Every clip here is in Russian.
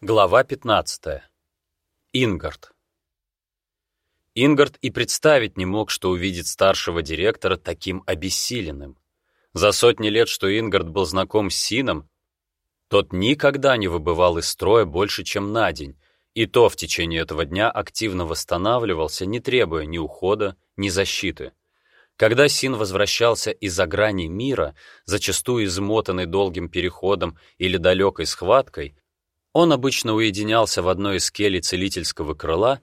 Глава 15. Ингард. Ингард и представить не мог, что увидит старшего директора таким обессиленным. За сотни лет, что Ингард был знаком с Сином, тот никогда не выбывал из строя больше, чем на день, и то в течение этого дня активно восстанавливался, не требуя ни ухода, ни защиты. Когда Син возвращался из-за грани мира, зачастую измотанный долгим переходом или далекой схваткой, он обычно уединялся в одной из келей целительского крыла,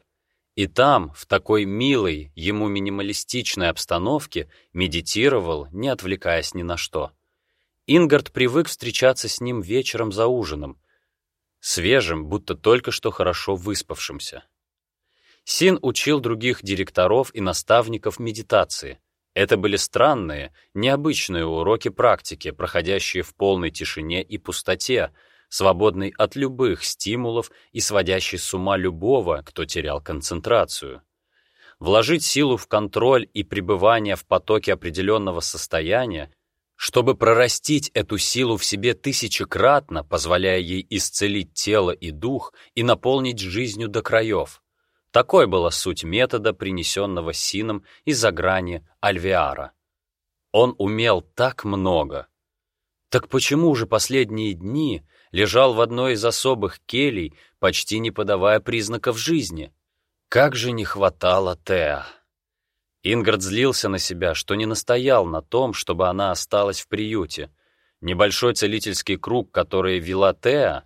и там, в такой милой, ему минималистичной обстановке, медитировал, не отвлекаясь ни на что. Ингард привык встречаться с ним вечером за ужином, свежим, будто только что хорошо выспавшимся. Син учил других директоров и наставников медитации. Это были странные, необычные уроки практики, проходящие в полной тишине и пустоте, свободный от любых стимулов и сводящий с ума любого, кто терял концентрацию. Вложить силу в контроль и пребывание в потоке определенного состояния, чтобы прорастить эту силу в себе тысячекратно, позволяя ей исцелить тело и дух и наполнить жизнью до краев. Такой была суть метода, принесенного Сином из-за грани Альвиара. Он умел так много. Так почему же последние дни лежал в одной из особых келей, почти не подавая признаков жизни. Как же не хватало Теа! Ингард злился на себя, что не настоял на том, чтобы она осталась в приюте. Небольшой целительский круг, который вела Теа,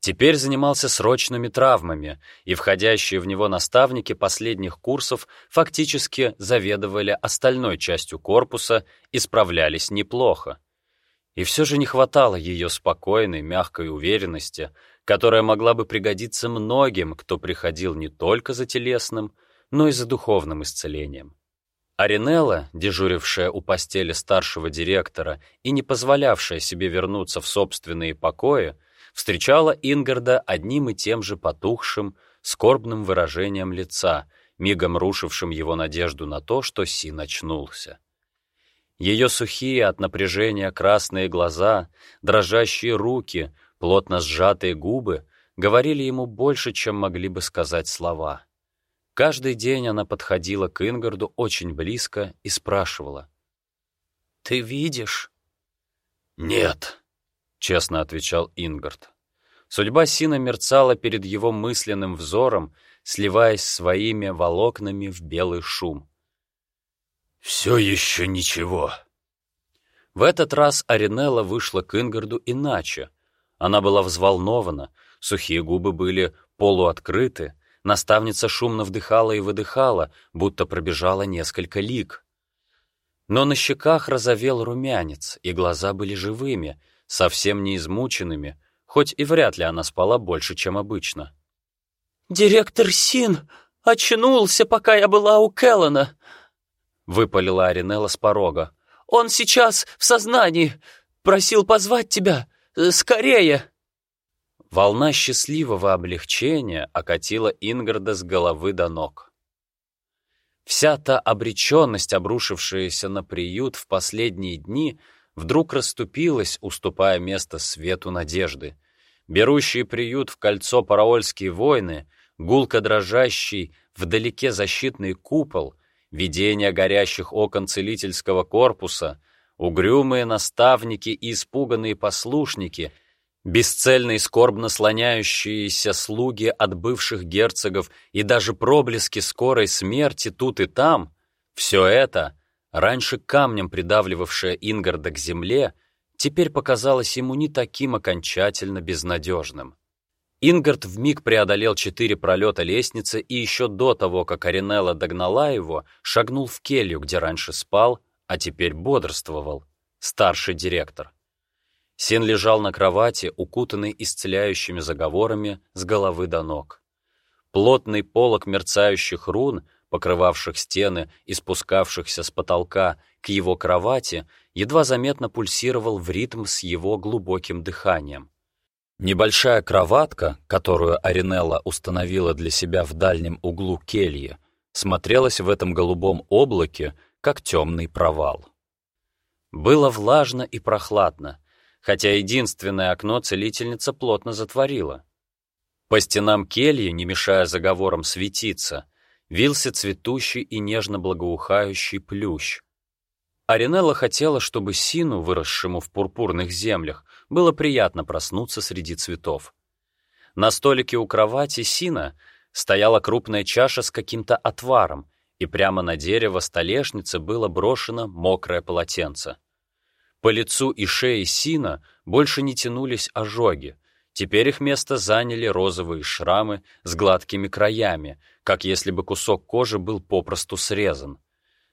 теперь занимался срочными травмами, и входящие в него наставники последних курсов фактически заведовали остальной частью корпуса и справлялись неплохо. И все же не хватало ее спокойной, мягкой уверенности, которая могла бы пригодиться многим, кто приходил не только за телесным, но и за духовным исцелением. Аринелла, дежурившая у постели старшего директора и не позволявшая себе вернуться в собственные покои, встречала Ингарда одним и тем же потухшим, скорбным выражением лица, мигом рушившим его надежду на то, что Син очнулся. Ее сухие от напряжения красные глаза, дрожащие руки, плотно сжатые губы говорили ему больше, чем могли бы сказать слова. Каждый день она подходила к Ингарду очень близко и спрашивала. «Ты видишь?» «Нет», — честно отвечал Ингард. Судьба Сина мерцала перед его мысленным взором, сливаясь своими волокнами в белый шум. «Все еще ничего». В этот раз Аринелла вышла к Ингарду иначе. Она была взволнована, сухие губы были полуоткрыты, наставница шумно вдыхала и выдыхала, будто пробежала несколько лиг. Но на щеках разовел румянец, и глаза были живыми, совсем не измученными, хоть и вряд ли она спала больше, чем обычно. «Директор Син очнулся, пока я была у Келлана. — выпалила Аринелла с порога. «Он сейчас в сознании! Просил позвать тебя! Скорее!» Волна счастливого облегчения окатила Ингарда с головы до ног. Вся та обреченность, обрушившаяся на приют в последние дни, вдруг расступилась, уступая место свету надежды. Берущие приют в кольцо параольские войны, гулко дрожащий вдалеке защитный купол — видение горящих окон целительского корпуса, угрюмые наставники и испуганные послушники, бесцельные скорбно слоняющиеся слуги от бывших герцогов и даже проблески скорой смерти тут и там, все это, раньше камнем придавливавшее Ингарда к земле, теперь показалось ему не таким окончательно безнадежным. Ингард вмиг преодолел четыре пролета лестницы и еще до того, как Аринелла догнала его, шагнул в келью, где раньше спал, а теперь бодрствовал, старший директор. Син лежал на кровати, укутанный исцеляющими заговорами с головы до ног. Плотный полог мерцающих рун, покрывавших стены и спускавшихся с потолка к его кровати, едва заметно пульсировал в ритм с его глубоким дыханием. Небольшая кроватка, которую Аринелла установила для себя в дальнем углу кельи, смотрелась в этом голубом облаке, как темный провал. Было влажно и прохладно, хотя единственное окно целительница плотно затворила. По стенам кельи, не мешая заговорам светиться, вился цветущий и нежно благоухающий плющ. Аринелла хотела, чтобы Сину, выросшему в пурпурных землях, было приятно проснуться среди цветов. На столике у кровати Сина стояла крупная чаша с каким-то отваром, и прямо на дерево столешницы было брошено мокрое полотенце. По лицу и шее Сина больше не тянулись ожоги, теперь их место заняли розовые шрамы с гладкими краями, как если бы кусок кожи был попросту срезан.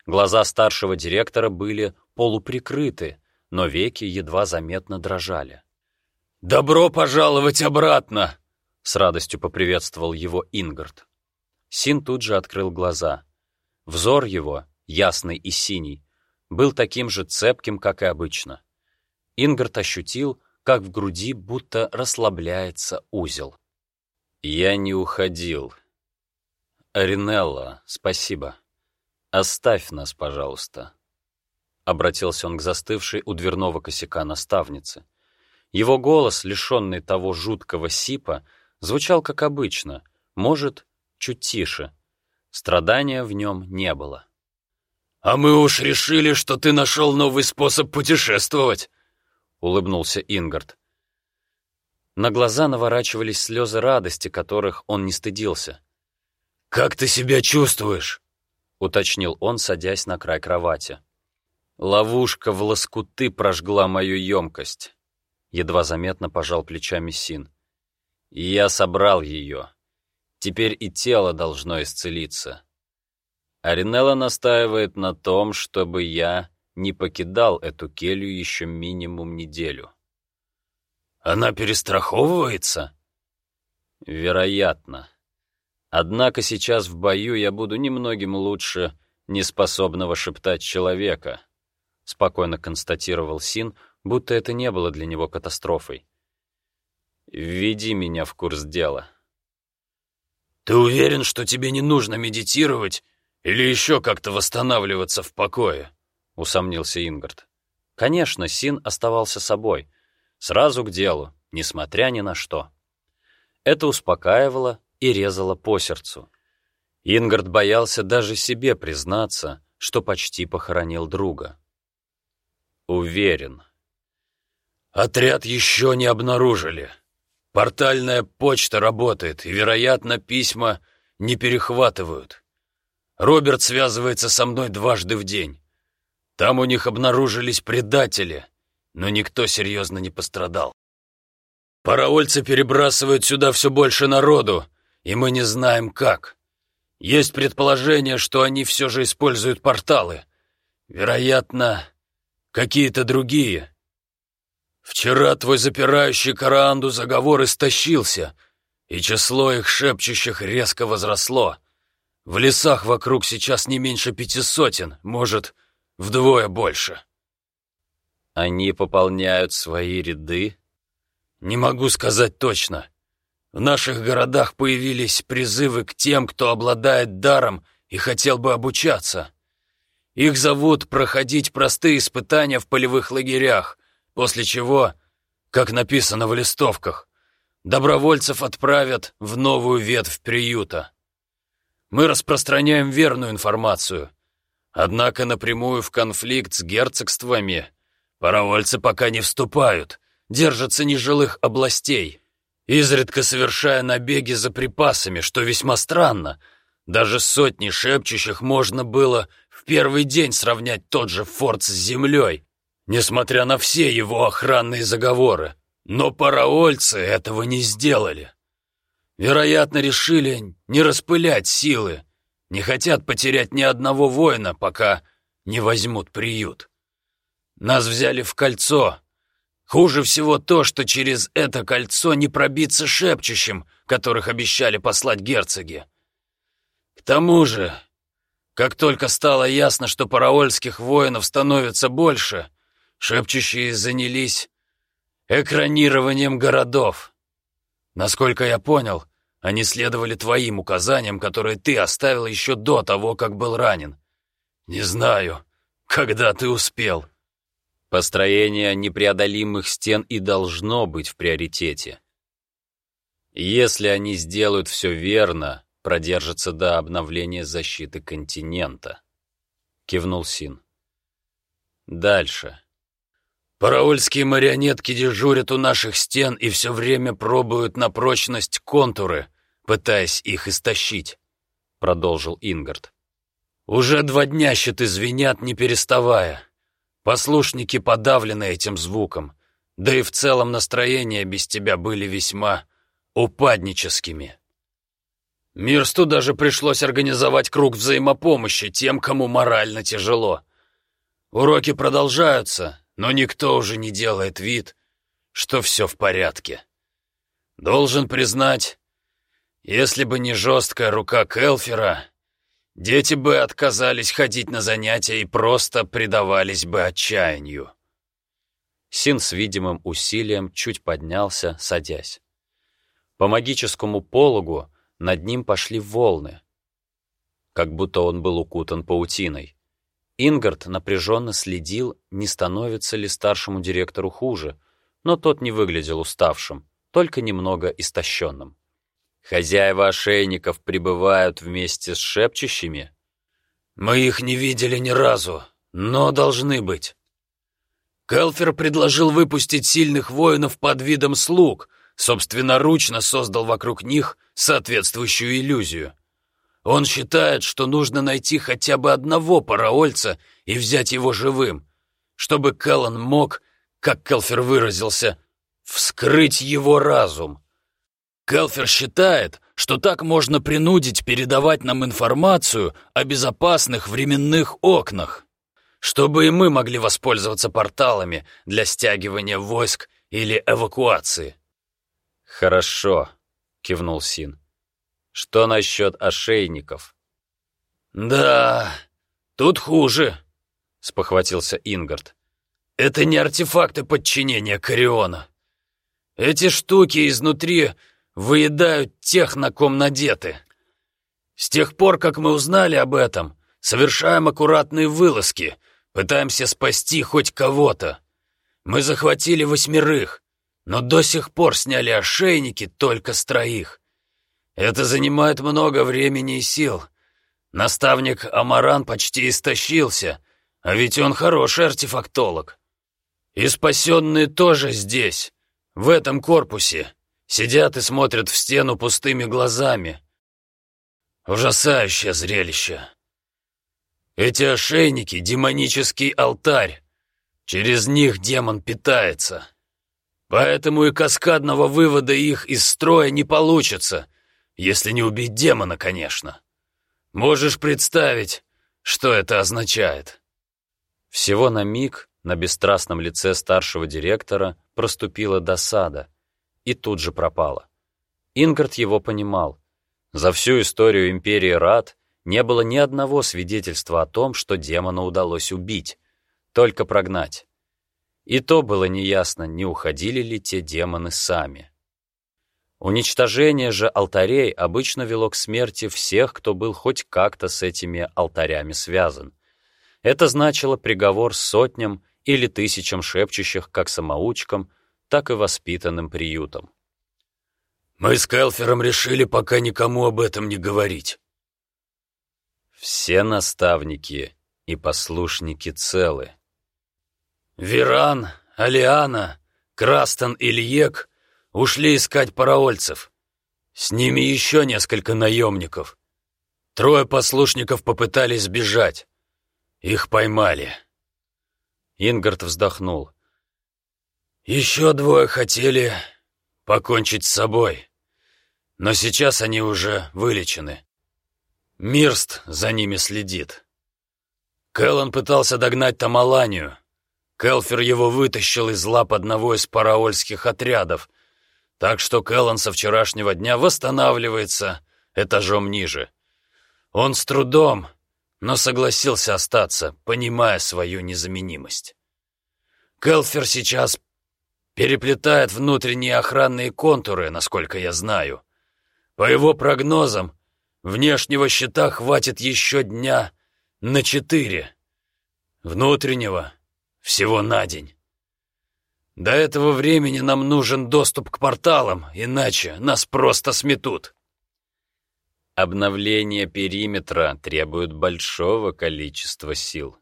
Глаза старшего директора были полуприкрыты, но веки едва заметно дрожали. «Добро пожаловать обратно!» — с радостью поприветствовал его Ингард. Син тут же открыл глаза. Взор его, ясный и синий, был таким же цепким, как и обычно. Ингард ощутил, как в груди будто расслабляется узел. «Я не уходил. Аринелла, спасибо». «Оставь нас, пожалуйста», — обратился он к застывшей у дверного косяка наставницы. Его голос, лишенный того жуткого сипа, звучал как обычно, может, чуть тише. Страдания в нем не было. «А мы уж решили, что ты нашел новый способ путешествовать», — улыбнулся Ингард. На глаза наворачивались слезы радости, которых он не стыдился. «Как ты себя чувствуешь?» уточнил он, садясь на край кровати. Ловушка в лоскуты прожгла мою емкость. Едва заметно пожал плечами Син. И я собрал ее. Теперь и тело должно исцелиться. Аринелла настаивает на том, чтобы я не покидал эту келью еще минимум неделю. Она перестраховывается? Вероятно. Однако сейчас в бою я буду немногим лучше неспособного шептать человека, спокойно констатировал Син, будто это не было для него катастрофой. Введи меня в курс дела. Ты уверен, что тебе не нужно медитировать или еще как-то восстанавливаться в покое? усомнился Ингард. Конечно, Син оставался собой, сразу к делу, несмотря ни на что. Это успокаивало и резала по сердцу. Ингард боялся даже себе признаться, что почти похоронил друга. Уверен. Отряд еще не обнаружили. Портальная почта работает, и, вероятно, письма не перехватывают. Роберт связывается со мной дважды в день. Там у них обнаружились предатели, но никто серьезно не пострадал. Параольцы перебрасывают сюда все больше народу, и мы не знаем как. Есть предположение, что они все же используют порталы. Вероятно, какие-то другие. Вчера твой запирающий Караанду заговор истощился, и число их шепчущих резко возросло. В лесах вокруг сейчас не меньше пяти сотен, может, вдвое больше. Они пополняют свои ряды? Не могу сказать точно. В наших городах появились призывы к тем, кто обладает даром и хотел бы обучаться. Их зовут проходить простые испытания в полевых лагерях, после чего, как написано в листовках, добровольцев отправят в новую ветвь приюта. Мы распространяем верную информацию, однако напрямую в конфликт с герцогствами паровольцы пока не вступают, держатся нежилых областей изредка совершая набеги за припасами, что весьма странно. Даже сотни шепчущих можно было в первый день сравнять тот же форт с землей, несмотря на все его охранные заговоры. Но параольцы этого не сделали. Вероятно, решили не распылять силы, не хотят потерять ни одного воина, пока не возьмут приют. Нас взяли в кольцо, Хуже всего то, что через это кольцо не пробиться шепчущим, которых обещали послать герцоги. К тому же, как только стало ясно, что параольских воинов становится больше, шепчущие занялись экранированием городов. Насколько я понял, они следовали твоим указаниям, которые ты оставил еще до того, как был ранен. Не знаю, когда ты успел. Построение непреодолимых стен и должно быть в приоритете. Если они сделают все верно, продержатся до обновления защиты континента. Кивнул Син. Дальше. Параольские марионетки дежурят у наших стен и все время пробуют на прочность контуры, пытаясь их истощить, продолжил Ингард. Уже два дня щиты звенят, не переставая. Послушники подавлены этим звуком, да и в целом настроения без тебя были весьма упадническими. Мирсту даже пришлось организовать круг взаимопомощи тем, кому морально тяжело. Уроки продолжаются, но никто уже не делает вид, что все в порядке. Должен признать, если бы не жесткая рука Келфера, дети бы отказались ходить на занятия и просто предавались бы отчаянию. Син с видимым усилием чуть поднялся, садясь. По магическому пологу над ним пошли волны, как будто он был укутан паутиной. Ингард напряженно следил, не становится ли старшему директору хуже, но тот не выглядел уставшим, только немного истощенным. Хозяева ошейников прибывают вместе с шепчущими. «Мы их не видели ни разу, но должны быть». Келфер предложил выпустить сильных воинов под видом слуг, собственноручно создал вокруг них соответствующую иллюзию. Он считает, что нужно найти хотя бы одного параольца и взять его живым, чтобы Кэллан мог, как Келфер выразился, вскрыть его разум. Келфер считает, что так можно принудить передавать нам информацию о безопасных временных окнах, чтобы и мы могли воспользоваться порталами для стягивания войск или эвакуации. «Хорошо», — кивнул Син. «Что насчет ошейников?» «Да, тут хуже», — спохватился Ингард. «Это не артефакты подчинения Кориона. Эти штуки изнутри выедают тех, на ком надеты. С тех пор, как мы узнали об этом, совершаем аккуратные вылазки, пытаемся спасти хоть кого-то. Мы захватили восьмерых, но до сих пор сняли ошейники только с троих. Это занимает много времени и сил. Наставник Амаран почти истощился, а ведь он хороший артефактолог. И спасенные тоже здесь, в этом корпусе, сидят и смотрят в стену пустыми глазами. Ужасающее зрелище. Эти ошейники — демонический алтарь. Через них демон питается. Поэтому и каскадного вывода их из строя не получится, если не убить демона, конечно. Можешь представить, что это означает?» Всего на миг на бесстрастном лице старшего директора проступила досада и тут же пропала. Ингард его понимал. За всю историю империи Рад не было ни одного свидетельства о том, что демона удалось убить, только прогнать. И то было неясно, не уходили ли те демоны сами. Уничтожение же алтарей обычно вело к смерти всех, кто был хоть как-то с этими алтарями связан. Это значило приговор сотням или тысячам шепчущих как самоучкам, так и воспитанным приютам. «Мы с Келфером решили пока никому об этом не говорить». Все наставники и послушники целы, Веран, Алиана, Крастон и Льек ушли искать параольцев. С ними еще несколько наемников. Трое послушников попытались сбежать. Их поймали. Ингард вздохнул. Еще двое хотели покончить с собой, но сейчас они уже вылечены. Мирст за ними следит. Кэллан пытался догнать Тамаланию, Келфер его вытащил из лап одного из параольских отрядов, так что Келлан со вчерашнего дня восстанавливается этажом ниже. Он с трудом, но согласился остаться, понимая свою незаменимость. Келфер сейчас переплетает внутренние охранные контуры, насколько я знаю. По его прогнозам, внешнего щита хватит еще дня на четыре. Внутреннего всего на день. До этого времени нам нужен доступ к порталам, иначе нас просто сметут. Обновление периметра требует большого количества сил,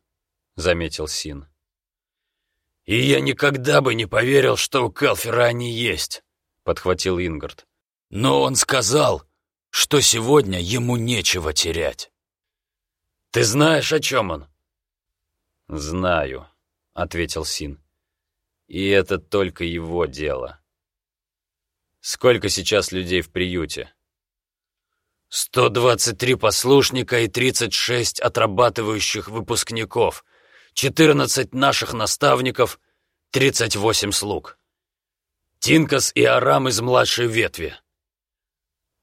заметил Син. И я никогда бы не поверил, что у Келфера они есть, подхватил Ингард. Но он сказал, что сегодня ему нечего терять. Ты знаешь, о чем он? Знаю, ответил Син. И это только его дело. Сколько сейчас людей в приюте? 123 послушника и 36 отрабатывающих выпускников, 14 наших наставников, 38 слуг. Тинкас и Арам из младшей ветви.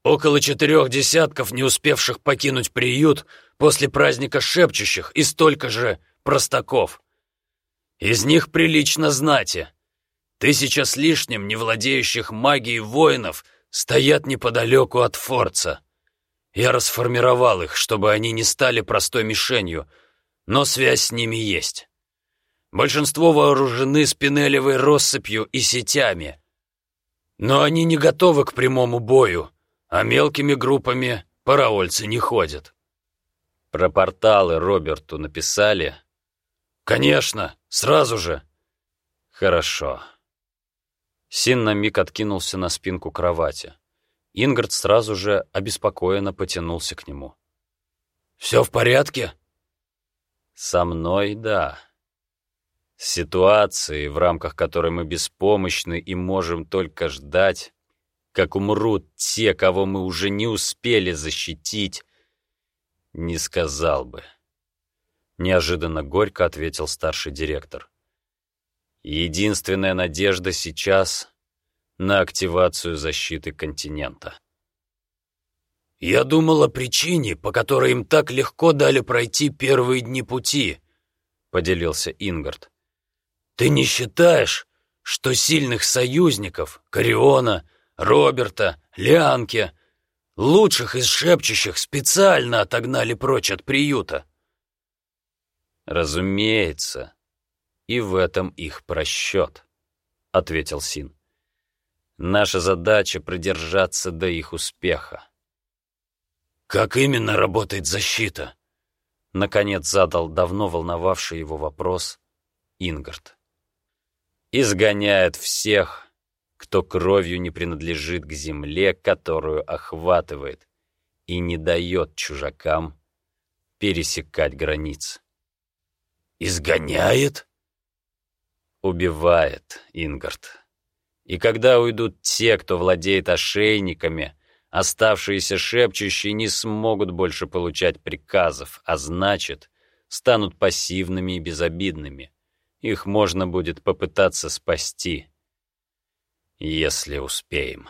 Около четырех десятков, не успевших покинуть приют после праздника шепчущих, и столько же простаков. Из них прилично знати. Тысяча с лишним не владеющих магией воинов стоят неподалеку от Форца. Я расформировал их, чтобы они не стали простой мишенью, но связь с ними есть. Большинство вооружены спинелевой россыпью и сетями. Но они не готовы к прямому бою, а мелкими группами параольцы не ходят. Про порталы Роберту написали? Конечно, сразу же. Хорошо. Син на миг откинулся на спинку кровати. Ингард сразу же обеспокоенно потянулся к нему. «Все в порядке?» «Со мной, да. Ситуации, в рамках которой мы беспомощны и можем только ждать, как умрут те, кого мы уже не успели защитить, не сказал бы». Неожиданно горько ответил старший директор. Единственная надежда сейчас на активацию защиты континента. «Я думал о причине, по которой им так легко дали пройти первые дни пути», — поделился Ингард. «Ты не считаешь, что сильных союзников, Кариона, Роберта, Лианки, лучших из шепчущих специально отогнали прочь от приюта?» «Разумеется, и в этом их просчет», — ответил Син. «Наша задача — продержаться до их успеха». «Как именно работает защита?» Наконец задал давно волновавший его вопрос Ингард. «Изгоняет всех, кто кровью не принадлежит к земле, которую охватывает, и не дает чужакам пересекать границы. «Изгоняет?» «Убивает, Ингард. И когда уйдут те, кто владеет ошейниками, оставшиеся шепчущие не смогут больше получать приказов, а значит, станут пассивными и безобидными. Их можно будет попытаться спасти, если успеем».